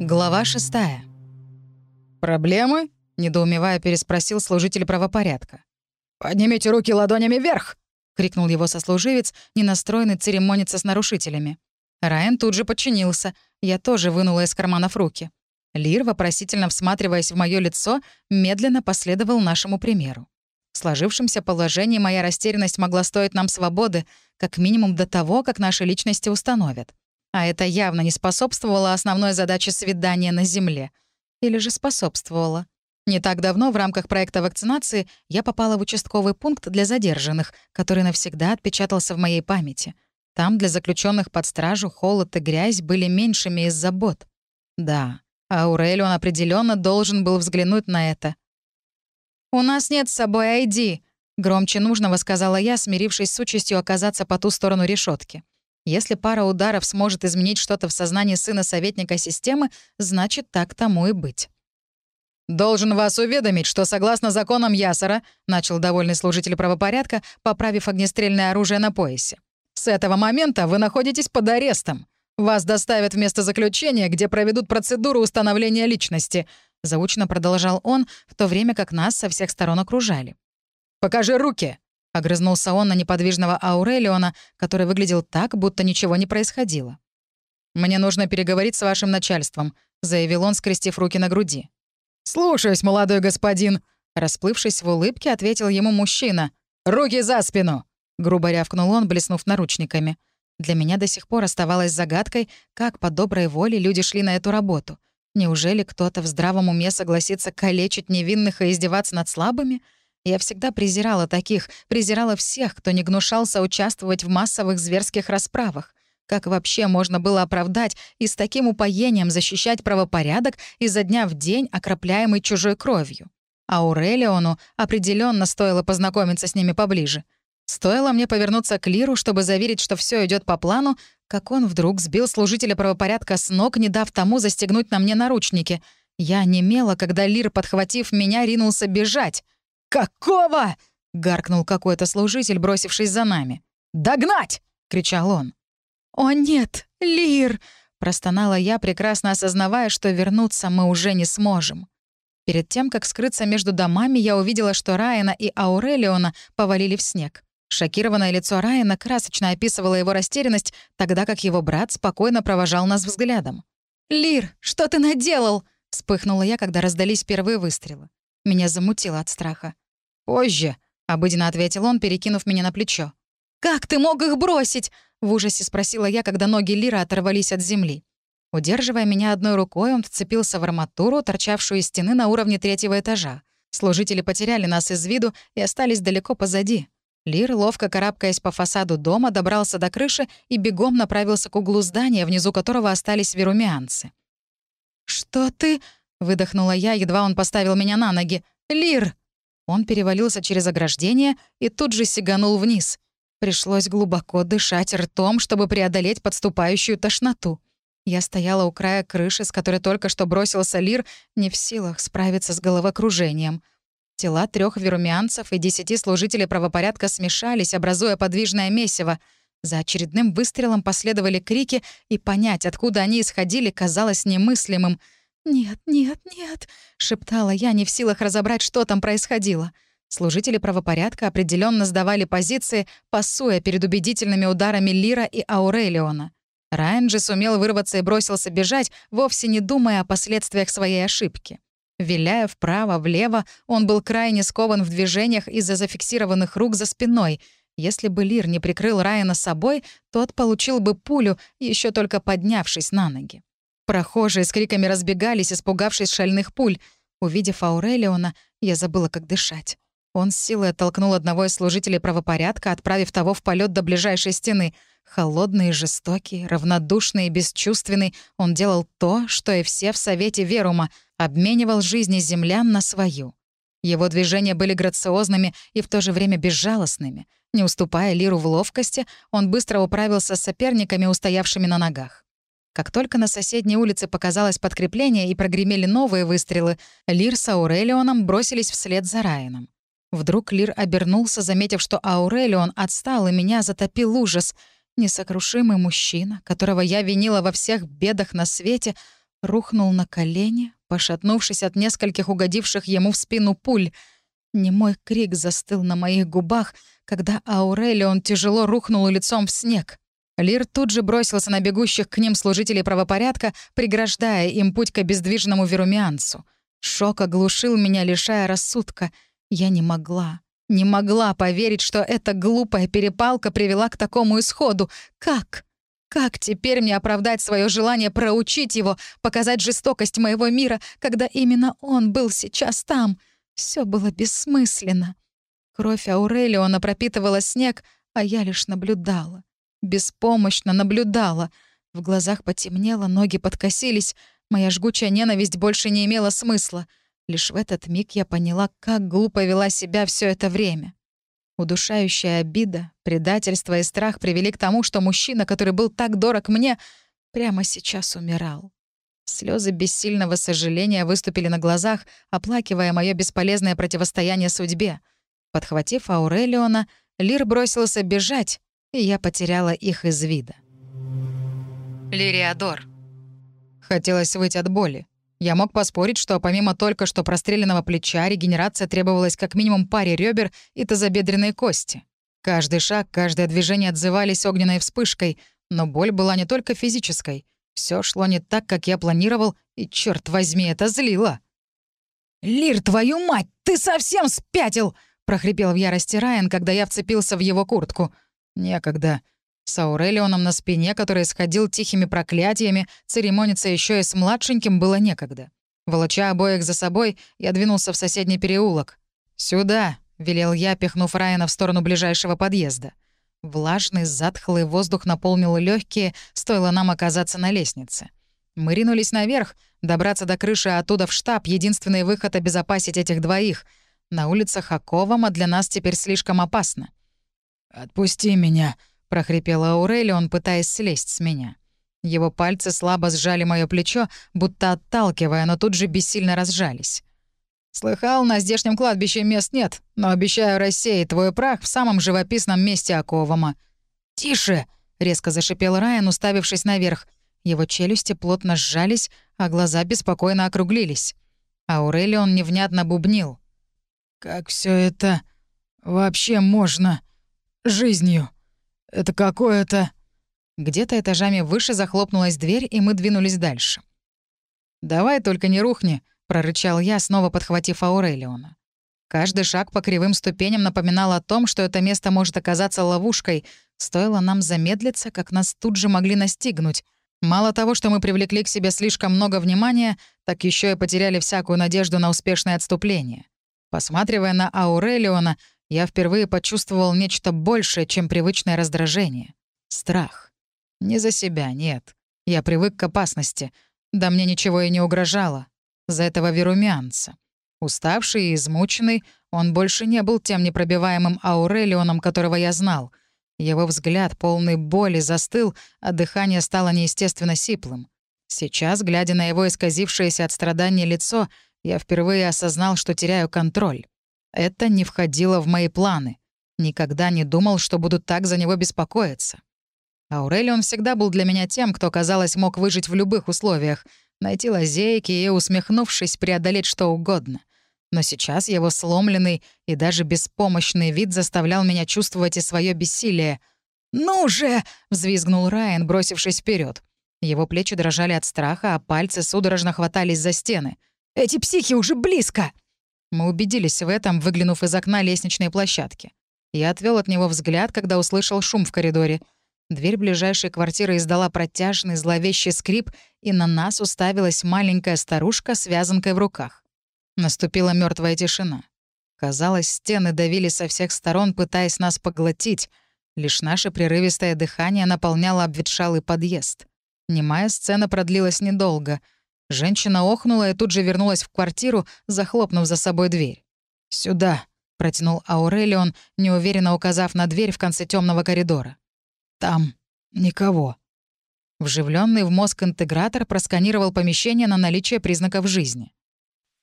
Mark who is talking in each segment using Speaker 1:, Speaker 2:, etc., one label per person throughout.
Speaker 1: Глава шестая. «Проблемы?» — недоумевая переспросил служитель правопорядка. «Поднимите руки ладонями вверх!» — крикнул его сослуживец, не настроенный церемониться с нарушителями. Райан тут же подчинился. Я тоже вынула из карманов руки. Лир, вопросительно всматриваясь в мое лицо, медленно последовал нашему примеру. В сложившемся положении моя растерянность могла стоить нам свободы, как минимум до того, как наши личности установят. А это явно не способствовало основной задаче свидания на Земле. Или же способствовало. Не так давно в рамках проекта вакцинации я попала в участковый пункт для задержанных, который навсегда отпечатался в моей памяти. Там для заключенных под стражу холод и грязь были меньшими из забот. Да, Аурелион определенно должен был взглянуть на это. «У нас нет с собой ID», — громче нужного сказала я, смирившись с участью оказаться по ту сторону решетки. Если пара ударов сможет изменить что-то в сознании сына советника системы, значит, так тому и быть. «Должен вас уведомить, что согласно законам Ясара», — начал довольный служитель правопорядка, поправив огнестрельное оружие на поясе. «С этого момента вы находитесь под арестом. Вас доставят в место заключения, где проведут процедуру установления личности», — заучно продолжал он, в то время как нас со всех сторон окружали. «Покажи руки!» — огрызнулся он на неподвижного Аурелиона, который выглядел так, будто ничего не происходило. «Мне нужно переговорить с вашим начальством», — заявил он, скрестив руки на груди. «Слушаюсь, молодой господин», — расплывшись в улыбке, ответил ему мужчина. «Руки за спину!» — грубо рявкнул он, блеснув наручниками. Для меня до сих пор оставалось загадкой, как по доброй воле люди шли на эту работу. Неужели кто-то в здравом уме согласится калечить невинных и издеваться над слабыми — я всегда презирала таких, презирала всех, кто не гнушался участвовать в массовых зверских расправах. Как вообще можно было оправдать и с таким упоением защищать правопорядок изо дня в день, окропляемый чужой кровью? А Аурелиону определенно стоило познакомиться с ними поближе. Стоило мне повернуться к Лиру, чтобы заверить, что все идет по плану, как он вдруг сбил служителя правопорядка с ног, не дав тому застегнуть на мне наручники. Я немела, когда Лир, подхватив меня, ринулся бежать. «Какого?» — гаркнул какой-то служитель, бросившись за нами. «Догнать!» — кричал он. «О нет, Лир!» — простонала я, прекрасно осознавая, что вернуться мы уже не сможем. Перед тем, как скрыться между домами, я увидела, что Райана и Аурелиона повалили в снег. Шокированное лицо Райана красочно описывало его растерянность, тогда как его брат спокойно провожал нас взглядом. «Лир, что ты наделал?» — вспыхнула я, когда раздались первые выстрелы. Меня замутило от страха. «Позже», — обыденно ответил он, перекинув меня на плечо. «Как ты мог их бросить?» — в ужасе спросила я, когда ноги Лира оторвались от земли. Удерживая меня одной рукой, он вцепился в арматуру, торчавшую из стены на уровне третьего этажа. Служители потеряли нас из виду и остались далеко позади. Лир, ловко карабкаясь по фасаду дома, добрался до крыши и бегом направился к углу здания, внизу которого остались верумианцы. «Что ты...» Выдохнула я, едва он поставил меня на ноги. «Лир!» Он перевалился через ограждение и тут же сиганул вниз. Пришлось глубоко дышать ртом, чтобы преодолеть подступающую тошноту. Я стояла у края крыши, с которой только что бросился Лир, не в силах справиться с головокружением. Тела трех верумианцев и десяти служителей правопорядка смешались, образуя подвижное месиво. За очередным выстрелом последовали крики, и понять, откуда они исходили, казалось немыслимым — «Нет, нет, нет», — шептала я, не в силах разобрать, что там происходило. Служители правопорядка определенно сдавали позиции, пасуя перед убедительными ударами Лира и Аурелиона. Райан же сумел вырваться и бросился бежать, вовсе не думая о последствиях своей ошибки. Виляя вправо-влево, он был крайне скован в движениях из-за зафиксированных рук за спиной. Если бы Лир не прикрыл Райана собой, тот получил бы пулю, еще только поднявшись на ноги. Прохожие с криками разбегались, испугавшись шальных пуль. Увидев Аурелиона, я забыла, как дышать. Он с силой оттолкнул одного из служителей правопорядка, отправив того в полет до ближайшей стены. Холодный жестокий, равнодушный и бесчувственный, он делал то, что и все в Совете Верума, обменивал жизни землян на свою. Его движения были грациозными и в то же время безжалостными. Не уступая Лиру в ловкости, он быстро управился с соперниками, устоявшими на ногах. Как только на соседней улице показалось подкрепление и прогремели новые выстрелы, Лир с Аурелионом бросились вслед за Райаном. Вдруг Лир обернулся, заметив, что Аурелион отстал, и меня затопил ужас. Несокрушимый мужчина, которого я винила во всех бедах на свете, рухнул на колени, пошатнувшись от нескольких угодивших ему в спину пуль. Немой крик застыл на моих губах, когда Аурелион тяжело рухнул лицом в снег. Лир тут же бросился на бегущих к ним служителей правопорядка, преграждая им путь к обездвиженному верумианцу. Шок оглушил меня, лишая рассудка. Я не могла, не могла поверить, что эта глупая перепалка привела к такому исходу. Как? Как теперь мне оправдать свое желание проучить его, показать жестокость моего мира, когда именно он был сейчас там? Все было бессмысленно. Кровь Аурелиона пропитывала снег, а я лишь наблюдала. Беспомощно наблюдала. В глазах потемнело, ноги подкосились. Моя жгучая ненависть больше не имела смысла. Лишь в этот миг я поняла, как глупо вела себя все это время. Удушающая обида, предательство и страх привели к тому, что мужчина, который был так дорог мне, прямо сейчас умирал. Слезы бессильного сожаления выступили на глазах, оплакивая мое бесполезное противостояние судьбе. Подхватив Аурелиона, Лир бросился бежать, и я потеряла их из вида. Лириадор. Хотелось выйти от боли. Я мог поспорить, что помимо только что простреленного плеча, регенерация требовалась как минимум паре ребер и тазобедренной кости. Каждый шаг, каждое движение отзывались огненной вспышкой, но боль была не только физической. Все шло не так, как я планировал, и, черт возьми, это злило. «Лир, твою мать, ты совсем спятил!» — прохрипел в ярости Райан, когда я вцепился в его куртку. «Некогда», с Аурелионом на спине, который сходил тихими проклятиями, церемониться еще и с младшеньким было некогда. Волоча обоих за собой, я двинулся в соседний переулок. «Сюда!» — велел я, пихнув Райана в сторону ближайшего подъезда. Влажный, затхлый воздух наполнил легкие, стоило нам оказаться на лестнице. Мы ринулись наверх, добраться до крыши, а оттуда в штаб — единственный выход обезопасить этих двоих. На улицах Аковама для нас теперь слишком опасно. «Отпусти меня», — прохрипела Аурелион, пытаясь слезть с меня. Его пальцы слабо сжали мое плечо, будто отталкивая, но тут же бессильно разжались. «Слыхал, на здешнем кладбище мест нет, но обещаю рассеять твой прах в самом живописном месте Оковама». «Тише!» — резко зашипел Райан, уставившись наверх. Его челюсти плотно сжались, а глаза беспокойно округлились. Аурелион невнятно бубнил. «Как все это вообще можно жизнью?» Это какое-то...» Где-то этажами выше захлопнулась дверь, и мы двинулись дальше. «Давай только не рухни», — прорычал я, снова подхватив Аурелиона. Каждый шаг по кривым ступеням напоминал о том, что это место может оказаться ловушкой. Стоило нам замедлиться, как нас тут же могли настигнуть. Мало того, что мы привлекли к себе слишком много внимания, так еще и потеряли всякую надежду на успешное отступление. Посматривая на Аурелиона, я впервые почувствовал нечто большее, чем привычное раздражение. Страх. Не за себя, нет. Я привык к опасности. Да мне ничего и не угрожало. За этого верумянца. Уставший и измученный, он больше не был тем непробиваемым Аурелионом, которого я знал. Его взгляд, полный боли, застыл, а дыхание стало неестественно сиплым. Сейчас, глядя на его исказившееся от страдания лицо, я впервые осознал, что теряю контроль. Это не входило в мои планы. Никогда не думал, что буду так за него беспокоиться. Аурелион всегда был для меня тем, кто, казалось, мог выжить в любых условиях, найти лазейки и, усмехнувшись, преодолеть что угодно. Но сейчас его сломленный и даже беспомощный вид заставлял меня чувствовать и свое бессилие. «Ну же!» — взвизгнул Райан, бросившись вперед. Его плечи дрожали от страха, а пальцы судорожно хватались за стены. «Эти психи уже близко!» Мы убедились в этом, выглянув из окна лестничной площадки. Я отвел от него взгляд, когда услышал шум в коридоре. Дверь ближайшей квартиры издала протяжный зловещий скрип, и на нас уставилась маленькая старушка с вязанкой в руках. Наступила мертвая тишина. Казалось, стены давили со всех сторон, пытаясь нас поглотить. Лишь наше прерывистое дыхание наполняло обветшалый подъезд. Немая сцена продлилась недолго — Женщина охнула и тут же вернулась в квартиру, захлопнув за собой дверь. «Сюда», — протянул Аурелион, неуверенно указав на дверь в конце темного коридора. «Там никого». Вживленный в мозг интегратор просканировал помещение на наличие признаков жизни.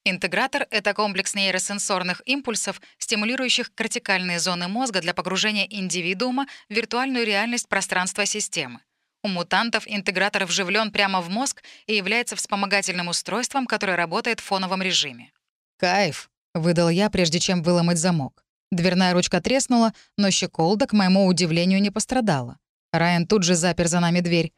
Speaker 1: Интегратор — это комплекс нейросенсорных импульсов, стимулирующих кортикальные зоны мозга для погружения индивидуума в виртуальную реальность пространства системы. У мутантов интегратор вживлен прямо в мозг и является вспомогательным устройством, которое работает в фоновом режиме. «Кайф», — выдал я, прежде чем выломать замок. Дверная ручка треснула, но щеколда, к моему удивлению, не пострадала. Райан тут же запер за нами дверь.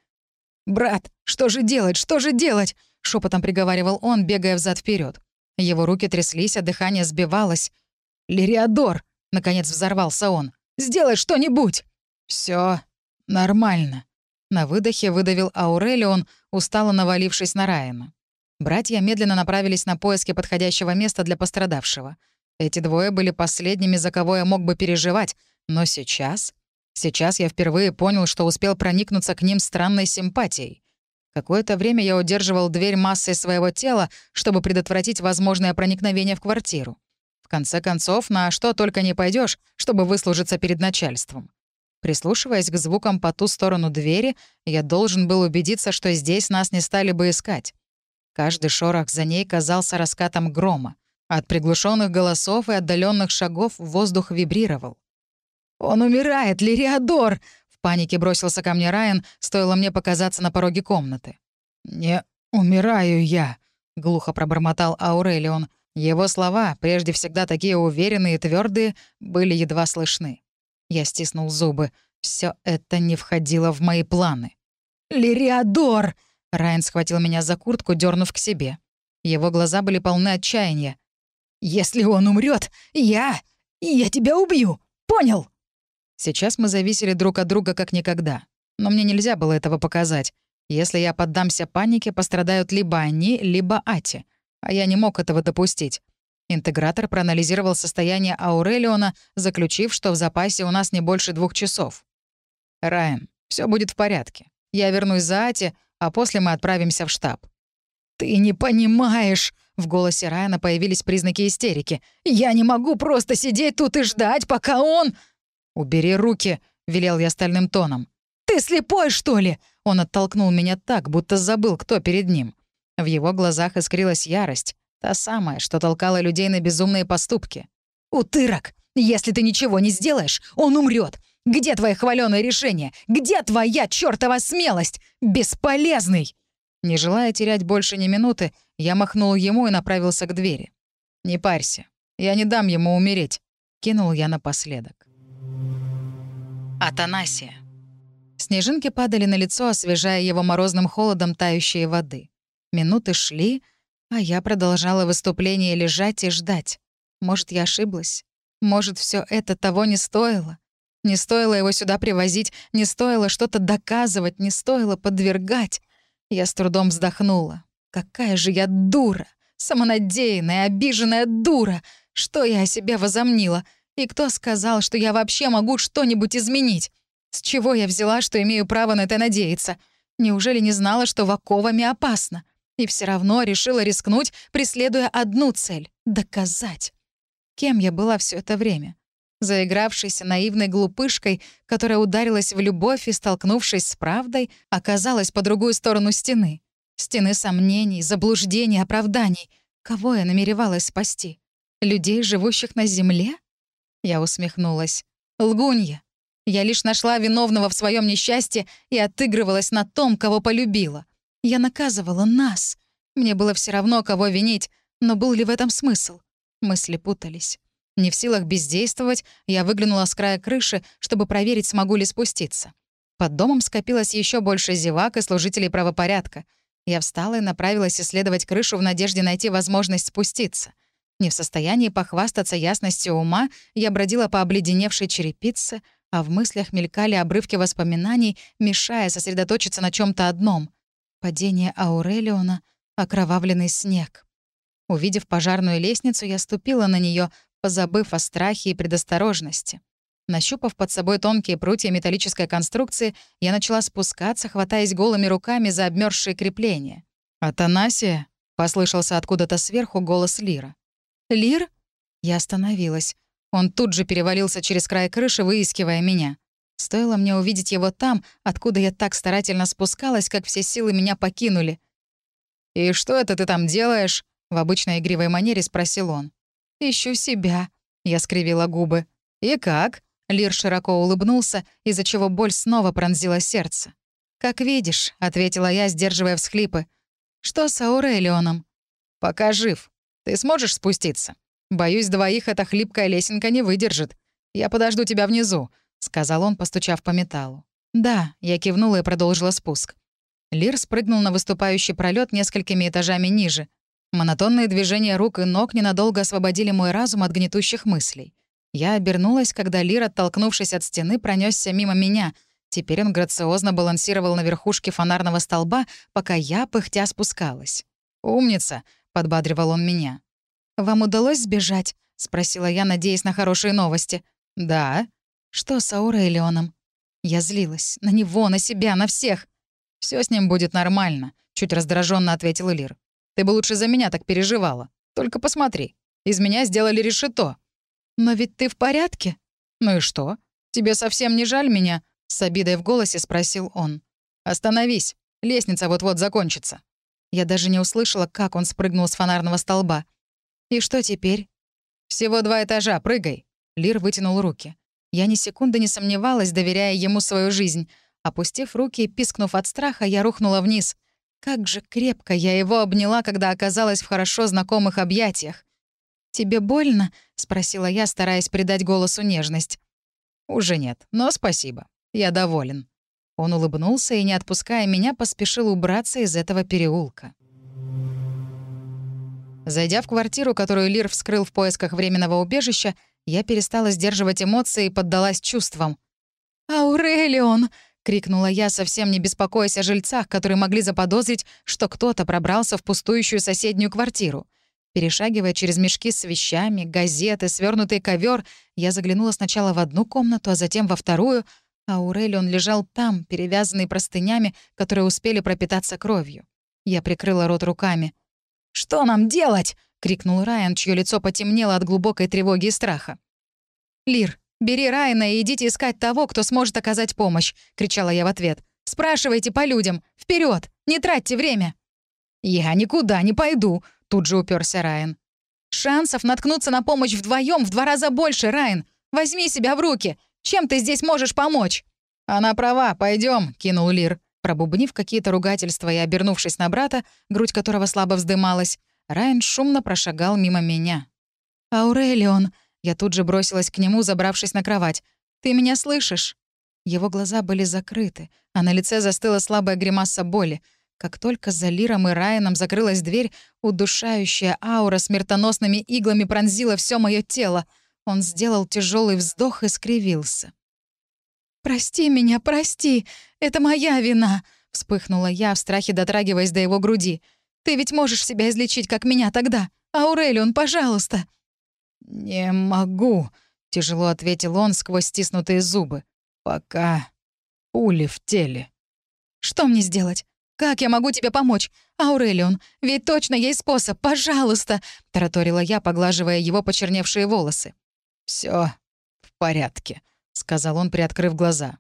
Speaker 1: «Брат, что же делать, что же делать?» — шепотом приговаривал он, бегая взад вперед. Его руки тряслись, а дыхание сбивалось. «Лириадор!» — наконец взорвался он. «Сделай что-нибудь!» Все нормально», на выдохе выдавил Аурелион, устало навалившись на Райана. Братья медленно направились на поиски подходящего места для пострадавшего. Эти двое были последними, за кого я мог бы переживать, но сейчас... Сейчас я впервые понял, что успел проникнуться к ним странной симпатией. Какое-то время я удерживал дверь массой своего тела, чтобы предотвратить возможное проникновение в квартиру. В конце концов, на что только не пойдешь, чтобы выслужиться перед начальством. Прислушиваясь к звукам по ту сторону двери, я должен был убедиться, что здесь нас не стали бы искать. Каждый шорох за ней казался раскатом грома. От приглушенных голосов и отдаленных шагов воздух вибрировал. «Он умирает, Лириадор!» В панике бросился ко мне Райан, стоило мне показаться на пороге комнаты. «Не умираю я», — глухо пробормотал Аурелион. Его слова, прежде всегда такие уверенные и твердые, были едва слышны. Я стиснул зубы. Все это не входило в мои планы. «Лириадор!» Райан схватил меня за куртку, дернув к себе. Его глаза были полны отчаяния. «Если он умрет, я... я тебя убью! Понял?» Сейчас мы зависели друг от друга как никогда. Но мне нельзя было этого показать. Если я поддамся панике, пострадают либо они, либо Ати. А я не мог этого допустить. Интегратор проанализировал состояние Аурелиона, заключив, что в запасе у нас не больше двух часов. «Райан, все будет в порядке. Я вернусь за Ати, а после мы отправимся в штаб». «Ты не понимаешь!» — в голосе Райана появились признаки истерики. «Я не могу просто сидеть тут и ждать, пока он...» «Убери руки!» — велел я стальным тоном. «Ты слепой, что ли?» Он оттолкнул меня так, будто забыл, кто перед ним. В его глазах искрилась ярость. Та самая, что толкала людей на безумные поступки. «Утырок! Если ты ничего не сделаешь, он умрет. Где твое хваленое решение? Где твоя чертова смелость? Бесполезный!» Не желая терять больше ни минуты, я махнул ему и направился к двери. «Не парься, я не дам ему умереть», — кинул я напоследок. Атанасия. Снежинки падали на лицо, освежая его морозным холодом тающей воды. Минуты шли, а я продолжала выступление лежать и ждать. Может, я ошиблась? Может, все это того не стоило? Не стоило его сюда привозить, не стоило что-то доказывать, не стоило подвергать. Я с трудом вздохнула. Какая же я дура! Самонадеянная, обиженная дура! Что я о себе возомнила? И кто сказал, что я вообще могу что-нибудь изменить? С чего я взяла, что имею право на это надеяться? Неужели не знала, что ваковами опасно? И все равно решила рискнуть, преследуя одну цель — доказать. Кем я была все это время? Заигравшейся наивной глупышкой, которая ударилась в любовь и, столкнувшись с правдой, оказалась по другую сторону стены. Стены сомнений, заблуждений, оправданий. Кого я намеревалась спасти? Людей, живущих на земле? Я усмехнулась. Лгунья. Я лишь нашла виновного в своем несчастье и отыгрывалась на том, кого полюбила. Я наказывала нас. Мне было все равно, кого винить, но был ли в этом смысл? Мысли путались. Не в силах бездействовать, я выглянула с края крыши, чтобы проверить, смогу ли спуститься. Под домом скопилось еще больше зевак и служителей правопорядка. Я встала и направилась исследовать крышу в надежде найти возможность спуститься. Не в состоянии похвастаться ясностью ума, я бродила по обледеневшей черепице, а в мыслях мелькали обрывки воспоминаний, мешая сосредоточиться на чем то одном. Падение Аурелиона, окровавленный снег. Увидев пожарную лестницу, я ступила на нее, позабыв о страхе и предосторожности. Нащупав под собой тонкие прутья металлической конструкции, я начала спускаться, хватаясь голыми руками за обмерзшие крепления. «Атанасия?» — послышался откуда-то сверху голос Лира. «Лир?» Я остановилась. Он тут же перевалился через край крыши, выискивая меня. Стоило мне увидеть его там, откуда я так старательно спускалась, как все силы меня покинули. «И что это ты там делаешь?» — в обычной игривой манере спросил он. «Ищу себя», — я скривила губы. «И как?» — Лир широко улыбнулся, из-за чего боль снова пронзила сердце. «Как видишь», — ответила я, сдерживая всхлипы. «Что с Аурелионом?» «Пока жив. Ты сможешь спуститься? Боюсь, двоих эта хлипкая лесенка не выдержит. Я подожду тебя внизу», — сказал он, постучав по металлу. «Да», — я кивнула и продолжила спуск. Лир спрыгнул на выступающий пролет несколькими этажами ниже. Монотонные движения рук и ног ненадолго освободили мой разум от гнетущих мыслей. Я обернулась, когда Лир, оттолкнувшись от стены, пронесся мимо меня. Теперь он грациозно балансировал на верхушке фонарного столба, пока я, пыхтя, спускалась. «Умница!» — подбадривал он меня. «Вам удалось сбежать?» — спросила я, надеясь на хорошие новости. «Да». «Что с Аурелионом?» Я злилась. На него, на себя, на всех. Все с ним будет нормально», — чуть раздраженно ответил Лир. «Ты бы лучше за меня так переживала. Только посмотри. Из меня сделали решето». «Но ведь ты в порядке?» «Ну и что? Тебе совсем не жаль меня?» — с обидой в голосе спросил он. «Остановись. Лестница вот-вот закончится». Я даже не услышала, как он спрыгнул с фонарного столба. «И что теперь?» «Всего два этажа, прыгай!» Лир вытянул руки. Я ни секунды не сомневалась, доверяя ему свою жизнь. Опустив руки и пискнув от страха, я рухнула вниз. Как же крепко я его обняла, когда оказалась в хорошо знакомых объятиях. «Тебе больно?» — спросила я, стараясь придать голосу нежность. «Уже нет, но спасибо. Я доволен». Он улыбнулся и, не отпуская меня, поспешил убраться из этого переулка. Зайдя в квартиру, которую Лир вскрыл в поисках временного убежища, я перестала сдерживать эмоции и поддалась чувствам. «Аурелион!» — крикнула я, совсем не беспокоясь о жильцах, которые могли заподозрить, что кто-то пробрался в пустующую соседнюю квартиру. Перешагивая через мешки с вещами, газеты, свернутый ковер, я заглянула сначала в одну комнату, а затем во вторую, а Аурелион лежал там, перевязанный простынями, которые успели пропитаться кровью. Я прикрыла рот руками. «Что нам делать?» — крикнул Райан, чье лицо потемнело от глубокой тревоги и страха. «Лир, бери Райана и идите искать того, кто сможет оказать помощь», — кричала я в ответ. «Спрашивайте по людям. Вперед! Не тратьте время!» «Я никуда не пойду», — тут же уперся Райан. «Шансов наткнуться на помощь вдвоем в два раза больше, Райан. Возьми себя в руки. Чем ты здесь можешь помочь?» «Она права, пойдем, кинул Лир. Пробубнив какие-то ругательства и обернувшись на брата, грудь которого слабо вздымалась, Райан шумно прошагал мимо меня. «Аурелион!» Я тут же бросилась к нему, забравшись на кровать. «Ты меня слышишь?» Его глаза были закрыты, а на лице застыла слабая гримаса боли. Как только за Лиром и Райаном закрылась дверь, удушающая аура смертоносными иглами пронзила все мое тело. Он сделал тяжелый вздох и скривился. «Прости меня, прости! Это моя вина!» — вспыхнула я, в страхе дотрагиваясь до его груди. Ты ведь можешь себя излечить, как меня тогда. Аурелион, пожалуйста». «Не могу», — тяжело ответил он сквозь стиснутые зубы. «Пока пули в теле». «Что мне сделать? Как я могу тебе помочь? Аурелион, ведь точно есть способ, пожалуйста!» — тараторила я, поглаживая его почерневшие волосы. Все в порядке», — сказал он, приоткрыв глаза.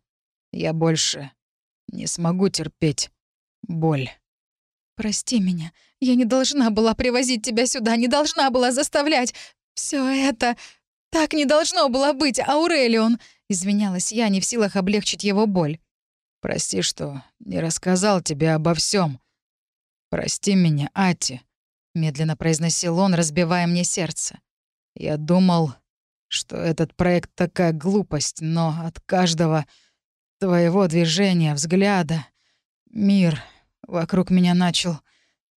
Speaker 1: «Я больше не смогу терпеть боль». «Прости меня. Я не должна была привозить тебя сюда, не должна была заставлять. Все это... Так не должно было быть, Аурелион!» Извинялась я, не в силах облегчить его боль. «Прости, что не рассказал тебе обо всем. Прости меня, Ати», — медленно произносил он, разбивая мне сердце. «Я думал, что этот проект такая глупость, но от каждого твоего движения, взгляда, мир Вокруг меня начал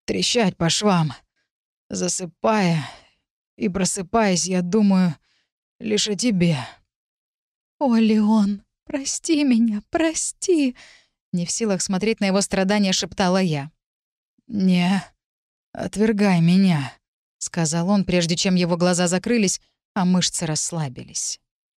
Speaker 1: трещать по швам. Засыпая и просыпаясь, я думаю лишь о тебе. «О, Леон, прости меня, прости!» Не в силах смотреть на его страдания, шептала я. «Не отвергай меня», — сказал он, прежде чем его глаза закрылись, а мышцы расслабились.